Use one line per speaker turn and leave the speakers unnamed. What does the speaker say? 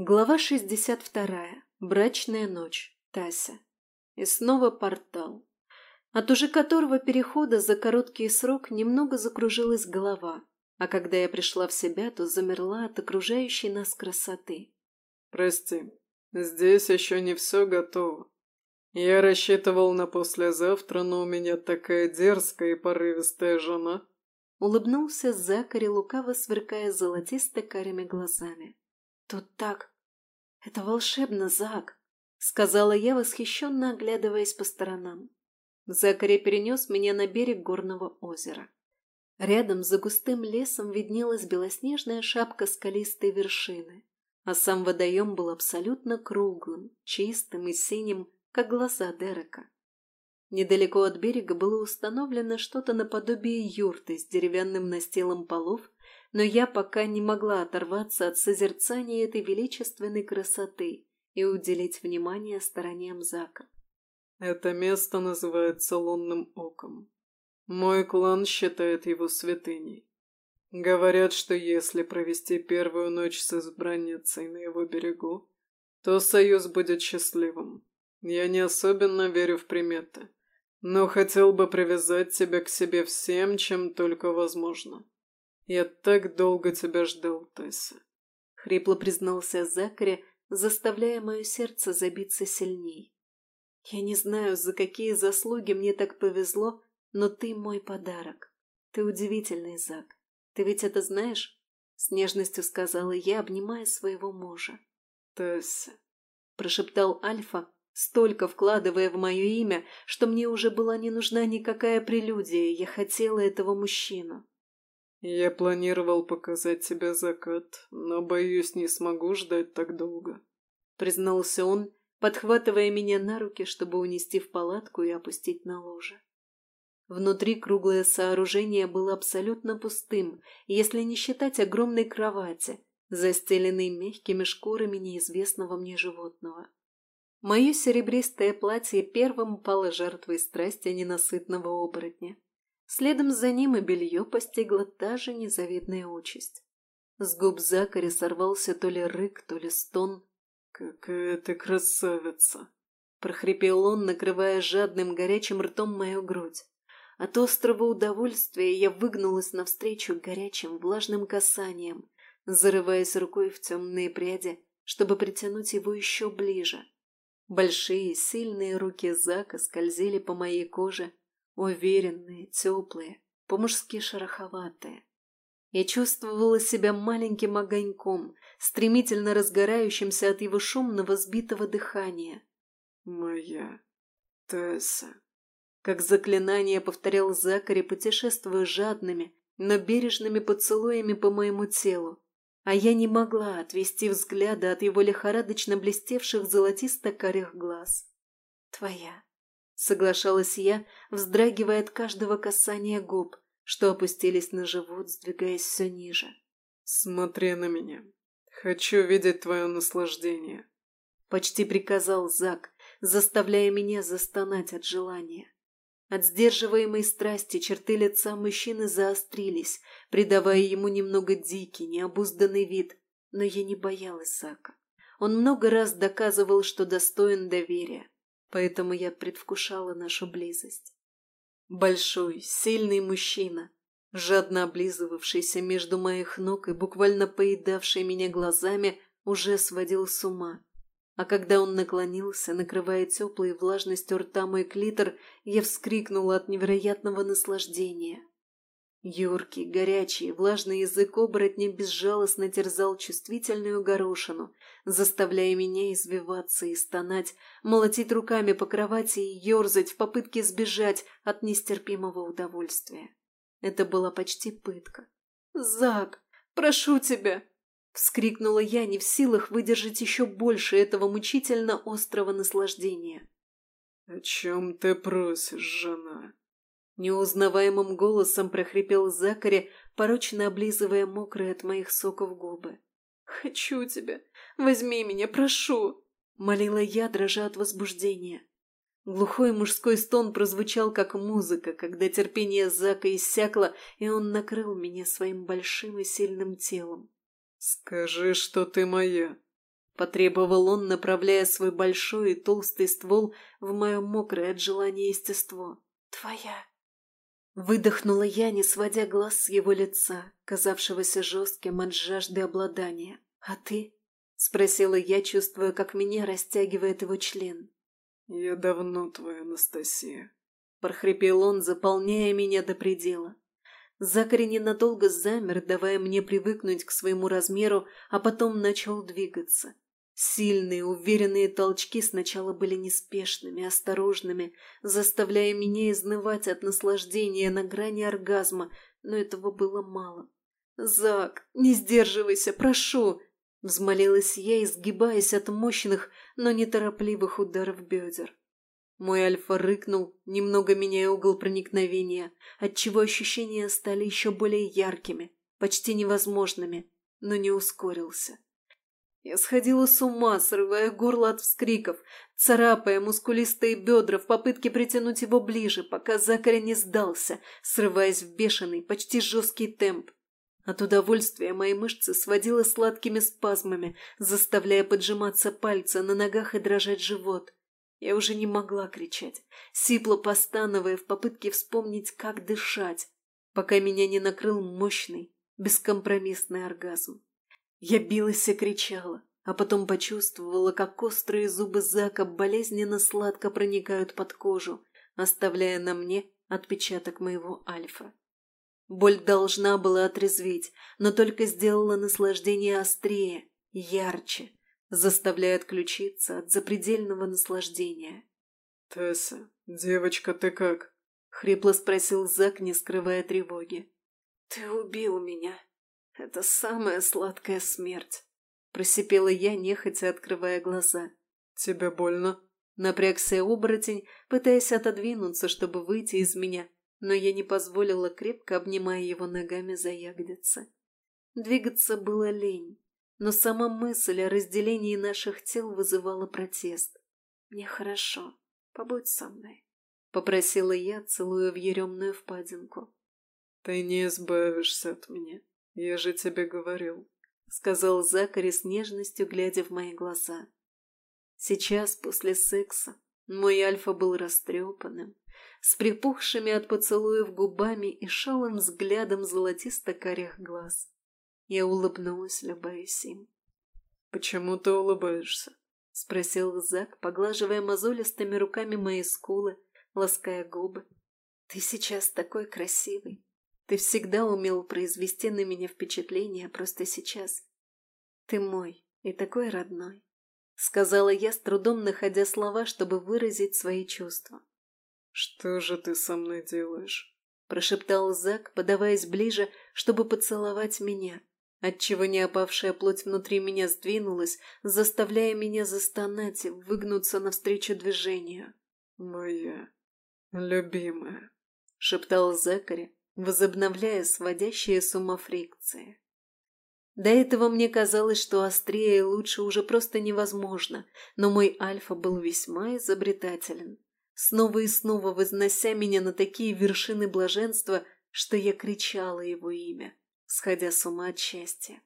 Глава 62. Брачная ночь. Тася. И снова портал. От уже которого перехода за короткий срок немного закружилась голова, а когда я пришла в себя, то замерла от окружающей нас красоты.
«Прости, здесь еще не все готово. Я рассчитывал на послезавтра, но у меня такая дерзкая и порывистая жена».
Улыбнулся Закари, лукаво сверкая золотисто-карими глазами. «Тут так... Это волшебно, Зак!» — сказала я, восхищенно оглядываясь по сторонам. Закари перенес меня на берег горного озера. Рядом за густым лесом виднелась белоснежная шапка скалистой вершины, а сам водоем был абсолютно круглым, чистым и синим, как глаза Дерека. Недалеко от берега было установлено что-то наподобие юрты с деревянным настилом полов но я пока не могла оторваться от созерцания этой величественной красоты и уделить внимание стороне Амзака.
Это место называется Лунным Оком. Мой клан считает его святыней. Говорят, что если провести первую ночь с избранницей на его берегу, то союз будет счастливым. Я не особенно верю в приметы, но хотел бы привязать тебя к себе всем, чем только возможно. «Я так долго тебя ждал, Тесса», — хрипло признался Закари, заставляя мое сердце забиться сильней.
«Я не знаю, за какие заслуги мне так повезло, но ты мой подарок. Ты удивительный, Зак. Ты ведь это знаешь?» — с нежностью сказала я, обнимая своего мужа.
«Тесса», —
прошептал Альфа, столько вкладывая в мое имя, что мне уже была не нужна никакая прелюдия, я хотела этого мужчину.
«Я планировал показать тебе закат, но, боюсь, не смогу ждать так долго», — признался он, подхватывая меня на руки, чтобы унести в палатку и опустить на ложе.
Внутри круглое сооружение было абсолютно пустым, если не считать огромной кровати, застеленной мягкими шкурами неизвестного мне животного. Мое серебристое платье первым пало жертвой страсти ненасытного оборотня. Следом за ним и белье постигла та же незавидная участь. С губ Закари сорвался то ли рык, то ли стон.
«Какая ты красавица!»
— прохрипел он, накрывая жадным горячим ртом мою грудь. От острого удовольствия я выгнулась навстречу горячим влажным касаниям, зарываясь рукой в темные пряди, чтобы притянуть его еще ближе. Большие, сильные руки Зака скользили по моей коже, Уверенные, теплые, по-мужски шероховатые. Я чувствовала себя маленьким огоньком, стремительно разгорающимся от его шумного сбитого дыхания.
«Моя Тесса»,
как заклинание повторял Закари, путешествуя жадными, но бережными поцелуями по моему телу, а я не могла отвести взгляда от его лихорадочно блестевших золотисто-карих глаз. «Твоя, Соглашалась я, вздрагивая от каждого касания губ, что опустились на живот, сдвигаясь все ниже.
«Смотри на меня. Хочу видеть твое наслаждение», —
почти приказал Зак, заставляя меня застонать от желания. От сдерживаемой страсти черты лица мужчины заострились, придавая ему немного дикий, необузданный вид, но я не боялась Зака. Он много раз доказывал, что достоин доверия, поэтому я предвкушала нашу близость. Большой, сильный мужчина, жадно облизывавшийся между моих ног и буквально поедавший меня глазами, уже сводил с ума. А когда он наклонился, накрывая теплой влажностью рта мой клитор, я вскрикнула от невероятного наслаждения. Юркий, горячий, влажный язык оборотня безжалостно терзал чувствительную горошину, заставляя меня извиваться и стонать, молотить руками по кровати и ерзать в попытке сбежать от нестерпимого удовольствия. Это была почти пытка. «Зак, прошу тебя!» — вскрикнула я, не в силах выдержать еще больше этого мучительно острого наслаждения.
«О чем ты просишь, жена?»
Неузнаваемым голосом прохрипел Закари, порочно облизывая мокрые от моих соков губы. «Хочу тебя! Возьми меня, прошу!» Молила я, дрожа от возбуждения. Глухой мужской стон прозвучал, как музыка, когда терпение Зака иссякло, и он накрыл меня своим большим и сильным телом.
«Скажи, что ты моя!»
Потребовал он, направляя свой большой и толстый ствол в мое мокрое от желания естество. «Твоя!» Выдохнула я, не сводя глаз с его лица, казавшегося жестким от жажды обладания. «А ты?» — спросила я, чувствуя, как меня растягивает его член.
«Я давно твоя Анастасия», —
прохрипел он, заполняя меня до предела. Закари ненадолго замер, давая мне привыкнуть к своему размеру, а потом начал двигаться. Сильные, уверенные толчки сначала были неспешными, осторожными, заставляя меня изнывать от наслаждения на грани оргазма, но этого было мало. «Зак, не сдерживайся, прошу!» — взмолилась я, изгибаясь от мощных, но неторопливых ударов бедер. Мой альфа рыкнул, немного меняя угол проникновения, отчего ощущения стали еще более яркими, почти невозможными, но не ускорился. Я сходила с ума, срывая горло от вскриков, царапая мускулистые бедра в попытке притянуть его ближе, пока Закаря не сдался, срываясь в бешеный, почти жесткий темп. От удовольствия мои мышцы сводило сладкими спазмами, заставляя поджиматься пальцы на ногах и дрожать живот. Я уже не могла кричать, сипло постановая в попытке вспомнить, как дышать, пока меня не накрыл мощный, бескомпромиссный оргазм. Я билась и кричала, а потом почувствовала, как острые зубы Зака болезненно сладко проникают под кожу, оставляя на мне отпечаток моего альфа. Боль должна была отрезветь, но только сделала наслаждение острее, ярче, заставляя отключиться от запредельного наслаждения.
«Тесса, девочка, ты как?» — хрипло спросил Зак, не скрывая тревоги.
«Ты убил меня», «Это самая сладкая смерть», — просипела я, нехотя открывая глаза.
«Тебе больно?»
Напрягся оборотень, пытаясь отодвинуться, чтобы выйти из меня, но я не позволила, крепко обнимая его ногами за ягодицы. Двигаться было лень, но сама мысль о разделении наших тел вызывала протест. «Мне хорошо, побудь со мной», — попросила я, целуя в еремную впадинку.
«Ты не избавишься от меня», «Я же тебе говорил», —
сказал Закари с нежностью, глядя в мои глаза. Сейчас, после секса, мой альфа был растрепанным, с припухшими от поцелуев губами и шалым взглядом золотисто-карих глаз. Я улыбнулась, любаясь им.
«Почему ты улыбаешься?»
— спросил Зак, поглаживая мозолистыми руками мои скулы, лаская губы. «Ты сейчас такой красивый!» Ты всегда умел произвести на меня впечатление, просто сейчас. Ты мой и такой родной. Сказала я, с трудом находя слова, чтобы выразить свои чувства.
«Что же ты со мной делаешь?»
Прошептал Зак, подаваясь ближе, чтобы поцеловать меня, отчего не опавшая плоть внутри меня сдвинулась, заставляя меня застонать и выгнуться навстречу движению.
«Моя любимая», —
шептал Закари, возобновляя сводящие с ума фрикции. До этого мне казалось, что острее и лучше уже просто невозможно, но мой Альфа был весьма изобретателен, снова и снова вознося меня на такие вершины блаженства, что я кричала его имя, сходя с ума от счастья.